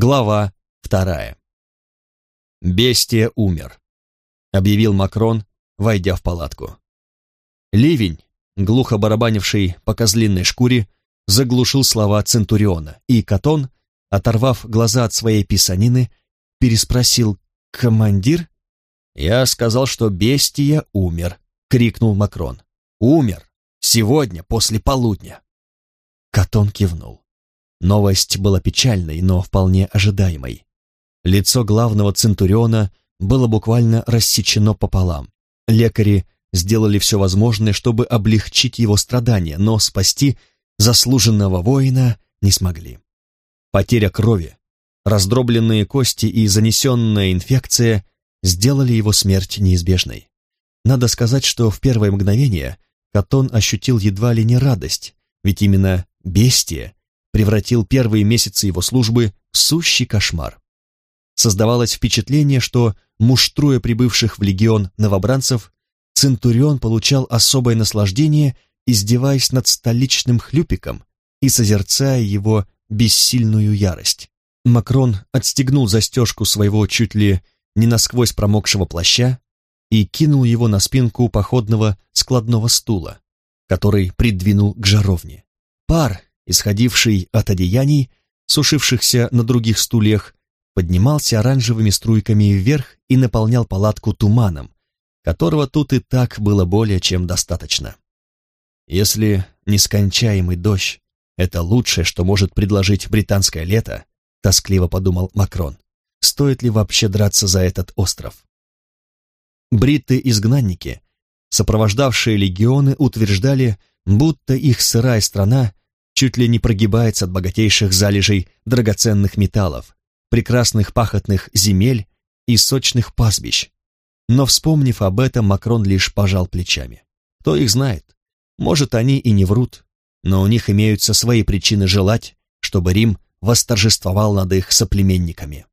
Глава вторая. «Бестия умер», — объявил Макрон, войдя в палатку. Ливень, глухо барабанивший по козлиной шкуре, заглушил слова Центуриона, и Катон, оторвав глаза от своей писанины, переспросил «Командир?» «Я сказал, что Бестия умер», — крикнул Макрон. «Умер! Сегодня, после полудня!» Катон кивнул. Новость была печальной, но вполне ожидаемой. Лицо главного Центуриона было буквально рассечено пополам. Лекари сделали все возможное, чтобы облегчить его страдания, но спасти заслуженного воина не смогли. Потеря крови, раздробленные кости и занесенная инфекция сделали его смерть неизбежной. Надо сказать, что в первое мгновение Катон ощутил едва ли не радость, ведь именно бестия превратил первые месяцы его службы в сущий кошмар. Создавалось впечатление, что, муштруя прибывших в легион новобранцев, Центурион получал особое наслаждение, издеваясь над столичным хлюпиком и созерцая его бессильную ярость. Макрон отстегнул застежку своего чуть ли не насквозь промокшего плаща и кинул его на спинку походного складного стула, который придвинул к жаровне. Пар, исходивший от одеяний, сушившихся на других стульях, поднимался оранжевыми струйками вверх и наполнял палатку туманом, которого тут и так было более чем достаточно. Если нескончаемый дождь — это лучшее, что может предложить британское лето, тоскливо подумал Макрон, стоит ли вообще драться за этот остров? Бритты-изгнанники, сопровождавшие легионы, утверждали, будто их сырая страна чуть ли не прогибается от богатейших залежей драгоценных металлов, прекрасных пахотных земель и сочных пастбищ. Но, вспомнив об этом, Макрон лишь пожал плечами. Кто их знает? Может, они и не врут, но у них имеются свои причины желать, чтобы Рим восторжествовал над их соплеменниками.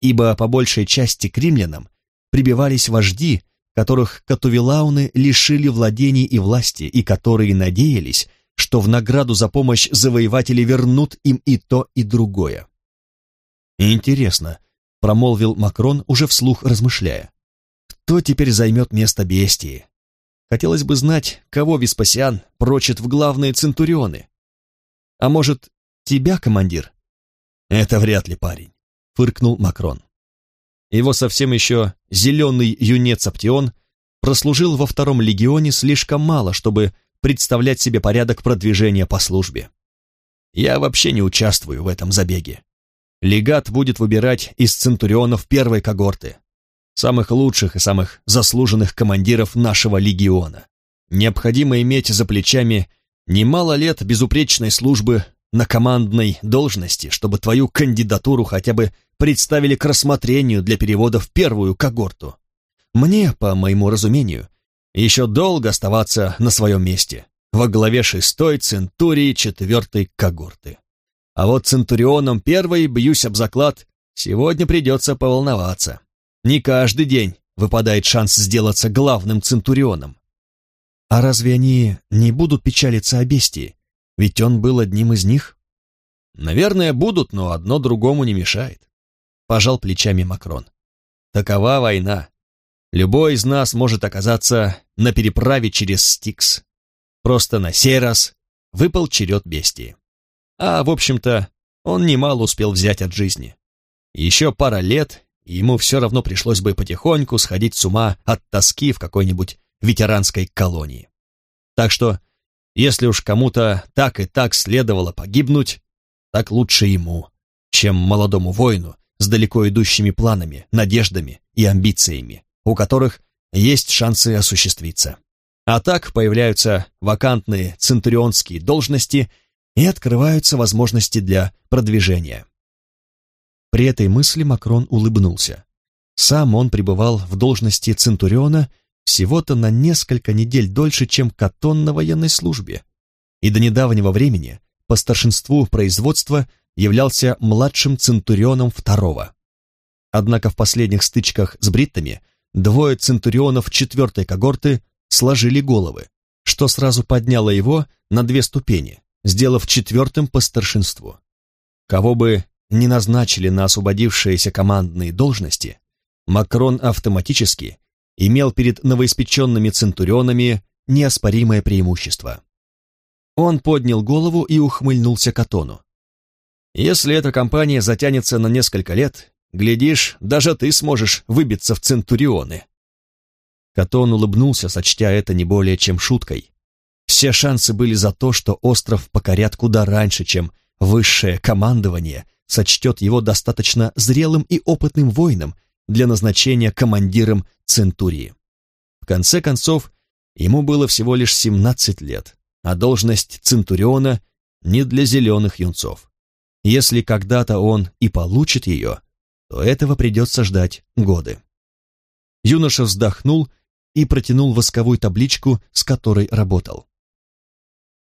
Ибо по большей части к римлянам прибивались вожди, которых катувилауны лишили владений и власти, и которые надеялись, что в награду за помощь завоеватели вернут им и то, и другое. «Интересно», — промолвил Макрон, уже вслух размышляя, «кто теперь займет место бестии? Хотелось бы знать, кого Веспасиан прочит в главные центурионы. А может, тебя, командир?» «Это вряд ли парень», — фыркнул Макрон. Его совсем еще зеленый юнец Аптион прослужил во втором легионе слишком мало, чтобы представлять себе порядок продвижения по службе. Я вообще не участвую в этом забеге. Легат будет выбирать из центурионов первой когорты, самых лучших и самых заслуженных командиров нашего легиона. Необходимо иметь за плечами немало лет безупречной службы на командной должности, чтобы твою кандидатуру хотя бы представили к рассмотрению для перевода в первую когорту. Мне, по моему разумению, еще долго оставаться на своем месте, во главе шестой центурии четвертой когорты. А вот центурионом первой, бьюсь об заклад, сегодня придется поволноваться. Не каждый день выпадает шанс сделаться главным центурионом. А разве они не будут печалиться о бестии? Ведь он был одним из них. Наверное, будут, но одно другому не мешает. Пожал плечами Макрон. Такова война. Любой из нас может оказаться на переправе через Стикс. Просто на сей раз выпал черед бестии. А, в общем-то, он немало успел взять от жизни. Еще пара лет, и ему все равно пришлось бы потихоньку сходить с ума от тоски в какой-нибудь ветеранской колонии. Так что, если уж кому-то так и так следовало погибнуть, так лучше ему, чем молодому воину с далеко идущими планами, надеждами и амбициями у которых есть шансы осуществиться. А так появляются вакантные центурионские должности и открываются возможности для продвижения. При этой мысли Макрон улыбнулся. Сам он пребывал в должности центуриона всего-то на несколько недель дольше, чем Катон на военной службе, и до недавнего времени по старшинству производства являлся младшим центурионом второго. Однако в последних стычках с бриттами двое центурионов четвертой когорты сложили головы, что сразу подняло его на две ступени, сделав четвертым по старшинству. Кого бы не назначили на освободившиеся командные должности, Макрон автоматически имел перед новоиспеченными центурионами неоспоримое преимущество. Он поднял голову и ухмыльнулся Катону. «Если эта кампания затянется на несколько лет, глядишь, даже ты сможешь выбиться в центурионы». Катон улыбнулся, сочтя это не более чем шуткой. Все шансы были за то, что остров покорят куда раньше, чем высшее командование сочтет его достаточно зрелым и опытным воином для назначения командиром Центурии. В конце концов, ему было всего лишь 17 лет, а должность Центуриона не для зеленых юнцов. Если когда-то он и получит ее, то этого придется ждать годы. Юноша вздохнул и протянул восковую табличку, с которой работал.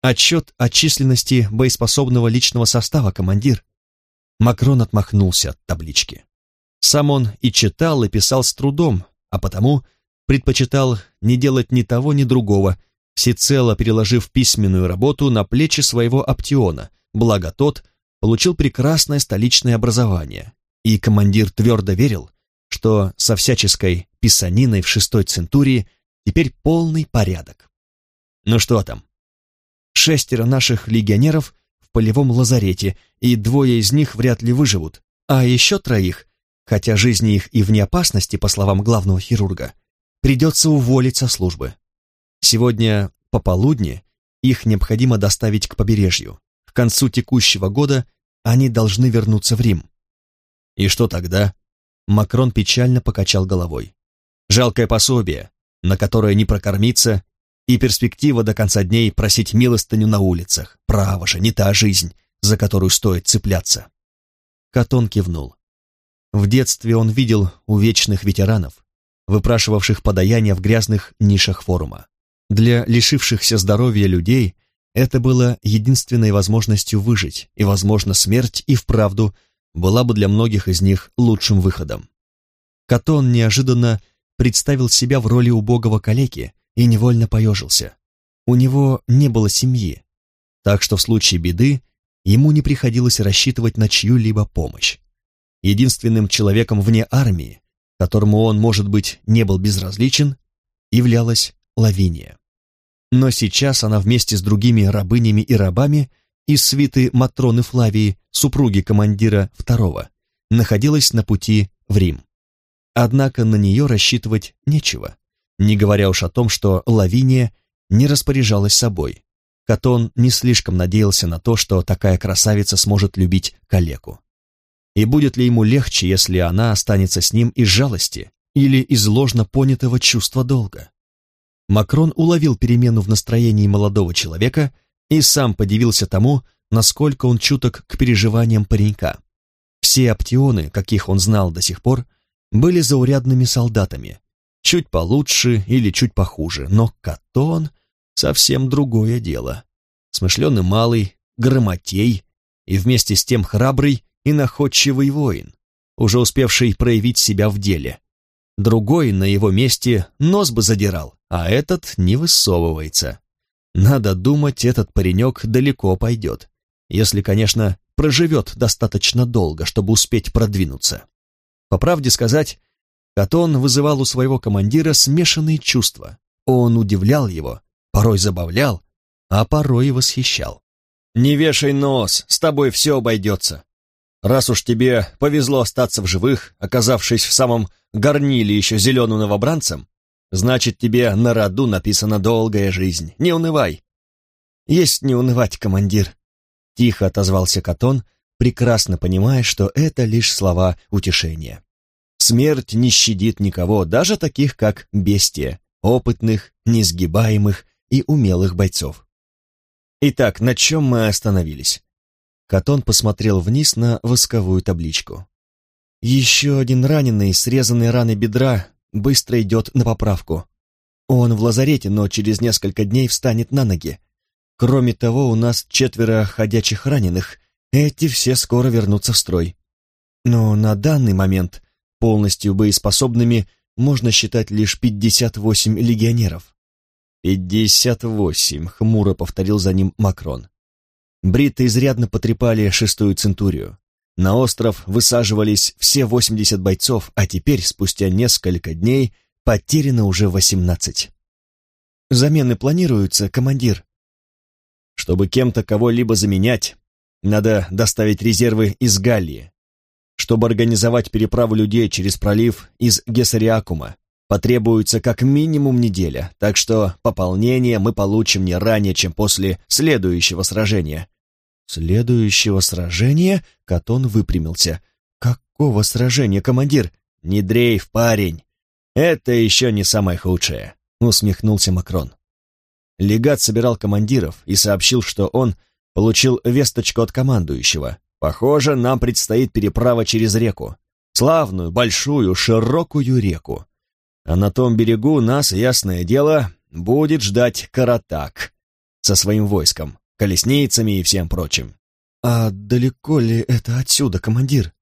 «Отчет о численности боеспособного личного состава, командир». Макрон отмахнулся от таблички. Сам он и читал, и писал с трудом, а потому предпочитал не делать ни того, ни другого, всецело переложив письменную работу на плечи своего оптиона, благо тот получил прекрасное столичное образование, и командир твердо верил, что со всяческой писаниной в шестой центурии теперь полный порядок. Ну что там? Шестеро наших легионеров в полевом лазарете, и двое из них вряд ли выживут, а еще троих хотя жизни их и вне опасности, по словам главного хирурга, придется уволить со службы. Сегодня пополудни их необходимо доставить к побережью. К концу текущего года они должны вернуться в Рим. И что тогда? Макрон печально покачал головой. Жалкое пособие, на которое не прокормиться, и перспектива до конца дней просить милостыню на улицах. Право же, не та жизнь, за которую стоит цепляться. Катон кивнул. В детстве он видел у вечных ветеранов, выпрашивавших подаяние в грязных нишах форума. Для лишившихся здоровья людей это было единственной возможностью выжить, и, возможно, смерть и вправду была бы для многих из них лучшим выходом. Катон неожиданно представил себя в роли убогого калеки и невольно поежился. У него не было семьи, так что в случае беды ему не приходилось рассчитывать на чью-либо помощь. Единственным человеком вне армии, которому он, может быть, не был безразличен, являлась Лавиния. Но сейчас она вместе с другими рабынями и рабами из свиты Матроны Флавии, супруги командира второго, находилась на пути в Рим. Однако на нее рассчитывать нечего, не говоря уж о том, что Лавиния не распоряжалась собой. Катон не слишком надеялся на то, что такая красавица сможет любить калеку. И будет ли ему легче, если она останется с ним из жалости или из ложно понятого чувства долга? Макрон уловил перемену в настроении молодого человека и сам подивился тому, насколько он чуток к переживаниям паренька. Все оптионы, каких он знал до сих пор, были заурядными солдатами, чуть получше или чуть похуже, но Катон — совсем другое дело. Смышленый малый, грамотей и вместе с тем храбрый и находчивый воин, уже успевший проявить себя в деле. Другой на его месте нос бы задирал, а этот не высовывается. Надо думать, этот паренек далеко пойдет, если, конечно, проживет достаточно долго, чтобы успеть продвинуться. По правде сказать, Катон вызывал у своего командира смешанные чувства. Он удивлял его, порой забавлял, а порой и восхищал. «Не вешай нос, с тобой все обойдется», Раз уж тебе повезло остаться в живых, оказавшись в самом горниле еще зеленым новобранцем, значит, тебе на роду написана долгая жизнь. Не унывай. Есть не унывать, командир. Тихо отозвался Катон, прекрасно понимая, что это лишь слова утешения. Смерть не щадит никого, даже таких, как бестия, опытных, несгибаемых и умелых бойцов. Итак, на чем мы остановились? Катон посмотрел вниз на восковую табличку. Еще один раненый, срезанный раной бедра, быстро идет на поправку. Он в лазарете, но через несколько дней встанет на ноги. Кроме того, у нас четверо ходячих раненых. Эти все скоро вернутся в строй. Но на данный момент полностью боеспособными можно считать лишь 58 легионеров. «Пятьдесят восемь», — хмуро повторил за ним Макрон. Бритты изрядно потрепали шестую центурию. На остров высаживались все 80 бойцов, а теперь, спустя несколько дней, потеряно уже 18. Замены планируются, командир. Чтобы кем-то кого-либо заменять, надо доставить резервы из Галлии. Чтобы организовать переправу людей через пролив из Гессариакума, потребуется как минимум неделя, так что пополнение мы получим не ранее, чем после следующего сражения. Следующего сражения? Катон выпрямился. Какого сражения, командир? Не дрейф, парень. Это еще не самое худшее, усмехнулся Макрон. Легат собирал командиров и сообщил, что он получил весточку от командующего. Похоже, нам предстоит переправа через реку. Славную, большую, широкую реку. А на том берегу нас, ясное дело, будет ждать Каратак со своим войском, колесницами и всем прочим. А далеко ли это отсюда, командир?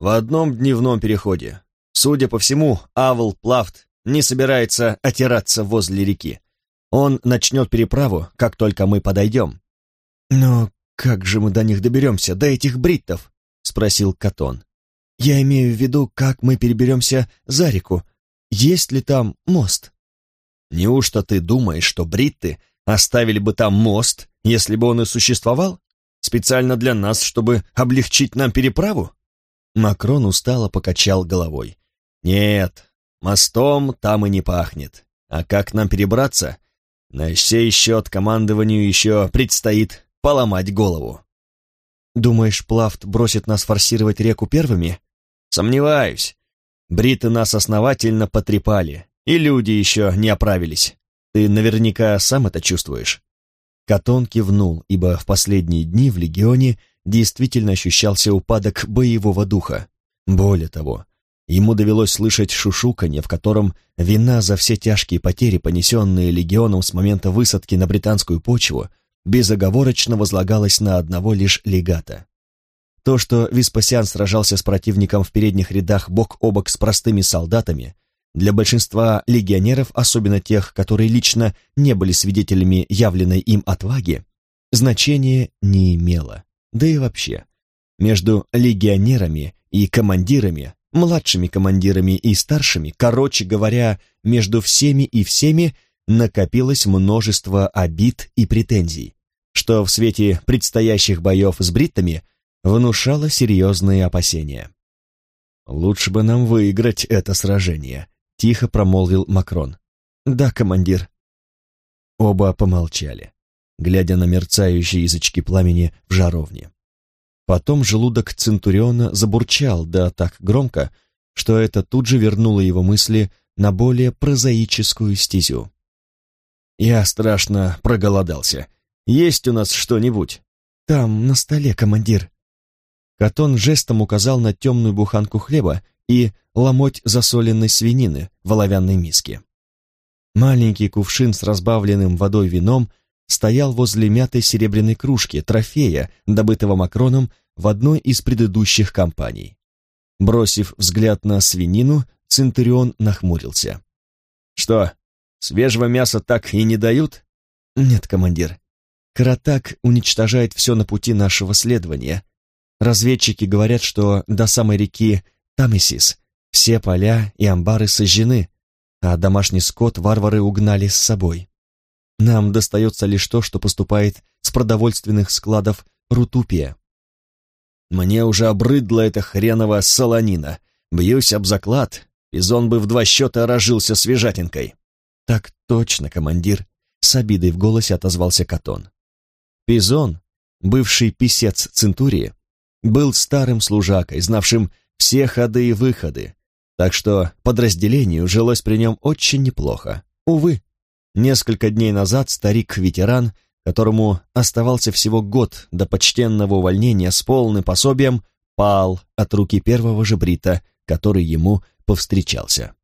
В одном дневном переходе. Судя по всему, Авл Плафт не собирается отираться возле реки. Он начнет переправу, как только мы подойдем. Но как же мы до них доберемся, до этих бриттов? Спросил Катон. Я имею в виду, как мы переберемся за реку, есть ли там мост? Неужто ты думаешь, что бритты оставили бы там мост, если бы он и существовал? Специально для нас, чтобы облегчить нам переправу? Макрон устало покачал головой. Нет, мостом там и не пахнет. А как нам перебраться? На сей счет командованию еще предстоит поломать голову. Думаешь, Плафт бросит нас форсировать реку первыми? Сомневаюсь. Бриты нас основательно потрепали, и люди еще не оправились. Ты наверняка сам это чувствуешь». Катон кивнул, ибо в последние дни в Легионе действительно ощущался упадок боевого духа. Более того, ему довелось слышать шушуканье, в котором вина за все тяжкие потери, понесенные Легионом с момента высадки на британскую почву, безоговорочно возлагалась на одного лишь легата. То, что Веспасиан сражался с противником в передних рядах бок о бок с простыми солдатами, для большинства легионеров, особенно тех, которые лично не были свидетелями явленной им отваги, значения не имело. Да и вообще, между легионерами и командирами, младшими командирами и старшими, короче говоря, между всеми и всеми накопилось множество обид и претензий, что в свете предстоящих боев с бриттами – внушало серьезные опасения. «Лучше бы нам выиграть это сражение», — тихо промолвил Макрон. «Да, командир». Оба помолчали, глядя на мерцающие язычки пламени в жаровне. Потом желудок Центуриона забурчал, да так громко, что это тут же вернуло его мысли на более прозаическую стезю. «Я страшно проголодался. Есть у нас что-нибудь?» «Там, на столе, командир», Катон жестом указал на темную буханку хлеба и ломоть засоленной свинины в оловянной миске. Маленький кувшин с разбавленным водой вином стоял возле мятой серебряной кружки, трофея, добытого Макроном в одной из предыдущих кампаний. Бросив взгляд на свинину, Центурион нахмурился. «Что, свежего мяса так и не дают?» «Нет, командир. Каратак уничтожает все на пути нашего следования, Разведчики говорят, что до самой реки Тамесис все поля и амбары сожжены, а домашний скот варвары угнали с собой. Нам достается лишь то, что поступает с продовольственных складов Рутупия. Мне уже обрыдла эта хренова солонина. Бьюсь об заклад, Пизон бы в два счета рожился свежатинкой. Так точно, командир, с обидой в голосе отозвался Катон. Пизон, бывший писец Центурии, был старым служакой, знавшим все ходы и выходы, так что подразделению жилось при нем очень неплохо. Увы, несколько дней назад старик-ветеран, которому оставался всего год до почтенного увольнения с полным пособием, пал от руки первого же брита, который ему повстречался.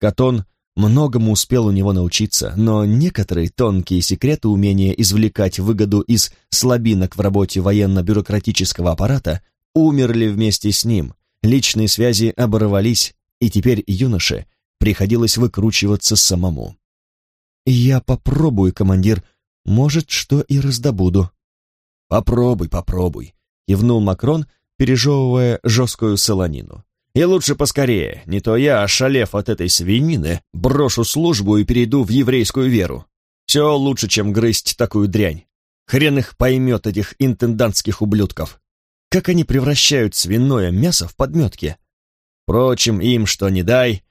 Катон многому успел у него научиться, но некоторые тонкие секреты умения извлекать выгоду из слабинок в работе военно-бюрократического аппарата умерли вместе с ним, личные связи оборвались, и теперь юноше приходилось выкручиваться самому. «Я попробую, командир, может, что и раздобуду». «Попробуй, попробуй», — кивнул Макрон, пережевывая жесткую солонину. «И лучше поскорее, не то я, ошалев от этой свинины, брошу службу и перейду в еврейскую веру. Все лучше, чем грызть такую дрянь. Хрен их поймет, этих интендантских ублюдков. Как они превращают свиное мясо в подметки? Впрочем, им что не дай,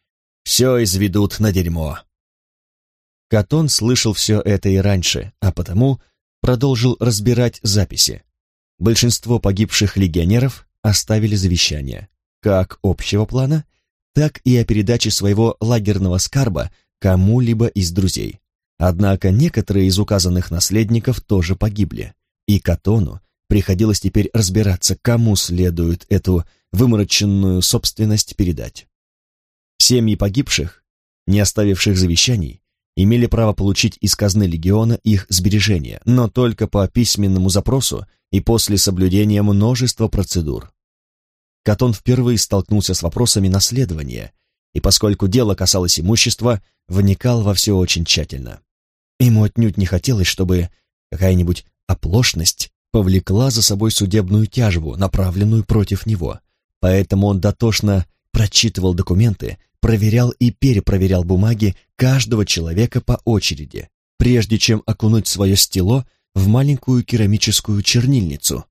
все изведут на дерьмо». Катон слышал все это и раньше, а потому продолжил разбирать записи. Большинство погибших легионеров оставили завещание, как общего плана, так и о передаче своего лагерного скарба кому-либо из друзей. Однако некоторые из указанных наследников тоже погибли, и Катону приходилось теперь разбираться, кому следует эту вымороченную собственность передать. Семьи погибших, не оставивших завещаний, имели право получить из казны легиона их сбережения, но только по письменному запросу и после соблюдения множества процедур. Катон впервые столкнулся с вопросами наследования, и поскольку дело касалось имущества, вникал во все очень тщательно. Ему отнюдь не хотелось, чтобы какая-нибудь оплошность повлекла за собой судебную тяжбу, направленную против него, поэтому он дотошно прочитывал документы, проверял и перепроверял бумаги каждого человека по очереди, прежде чем окунуть свое стело в маленькую керамическую чернильницу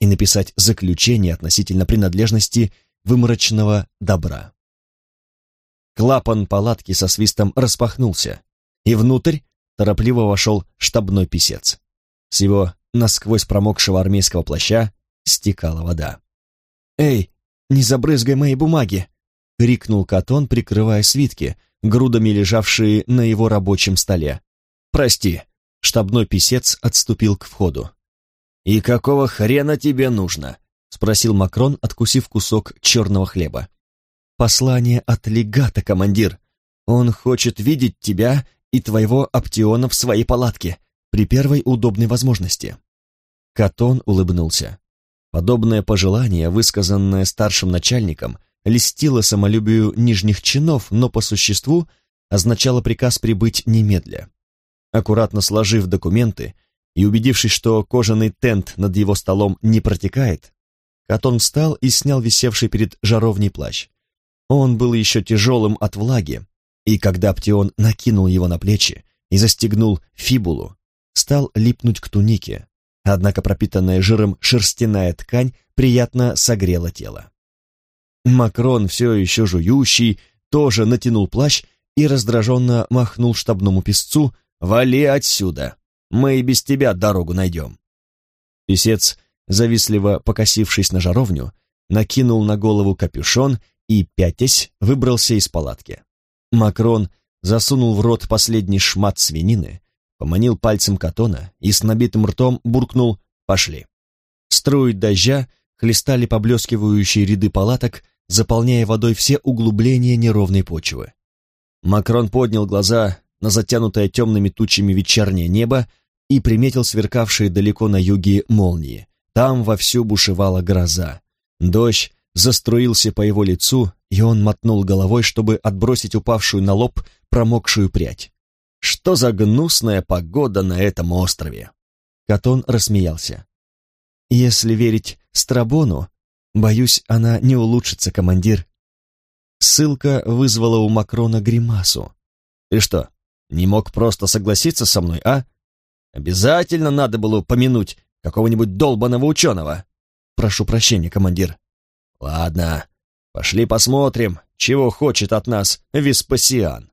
и написать заключение относительно принадлежности выморочного добра. Клапан палатки со свистом распахнулся, и внутрь торопливо вошел штабной писец. С его насквозь промокшего армейского плаща стекала вода. «Эй, не забрызгай мои бумаги!» — крикнул Катон, прикрывая свитки, грудами лежавшие на его рабочем столе. «Прости», — штабной писец отступил к входу. «И какого хрена тебе нужно?» — спросил Макрон, откусив кусок черного хлеба. «Послание от легата, командир. Он хочет видеть тебя и твоего Аптиона в своей палатке при первой удобной возможности». Катон улыбнулся. Подобное пожелание, высказанное старшим начальником, льстило самолюбию нижних чинов, но по существу означало приказ прибыть немедля. Аккуратно сложив документы и убедившись, что кожаный тент над его столом не протекает, Катон встал и снял висевший перед жаровней плащ. Он был еще тяжелым от влаги, и когда Птион накинул его на плечи и застегнул фибулу, стал липнуть к тунике, однако пропитанная жиром шерстяная ткань приятно согрела тело. Макрон, все еще жующий, тоже натянул плащ и раздраженно махнул штабному песцу «Вали отсюда! Мы и без тебя дорогу найдем!» Песец, завистливо покосившись на жаровню, накинул на голову капюшон и, пятясь, выбрался из палатки. Макрон засунул в рот последний шмат свинины, поманил пальцем катона и с набитым ртом буркнул «Пошли». Струи дождя хлестали поблескивающие ряды палаток, заполняя водой все углубления неровной почвы. Макрон поднял глаза на затянутое темными тучами вечернее небо и приметил сверкавшие далеко на юге молнии. Там вовсю бушевала гроза. Дождь заструился по его лицу, и он мотнул головой, чтобы отбросить упавшую на лоб промокшую прядь. Что за гнусная погода на этом острове? Катон рассмеялся. Если верить Страбону, боюсь, она не улучшится, командир. Ссылка вызвала у Макрона гримасу. Ты что, не мог просто согласиться со мной, а? Обязательно надо было упомянуть какого-нибудь долбаного ученого. Прошу прощения, командир. Ладно, пошли посмотрим, чего хочет от нас Веспасиан.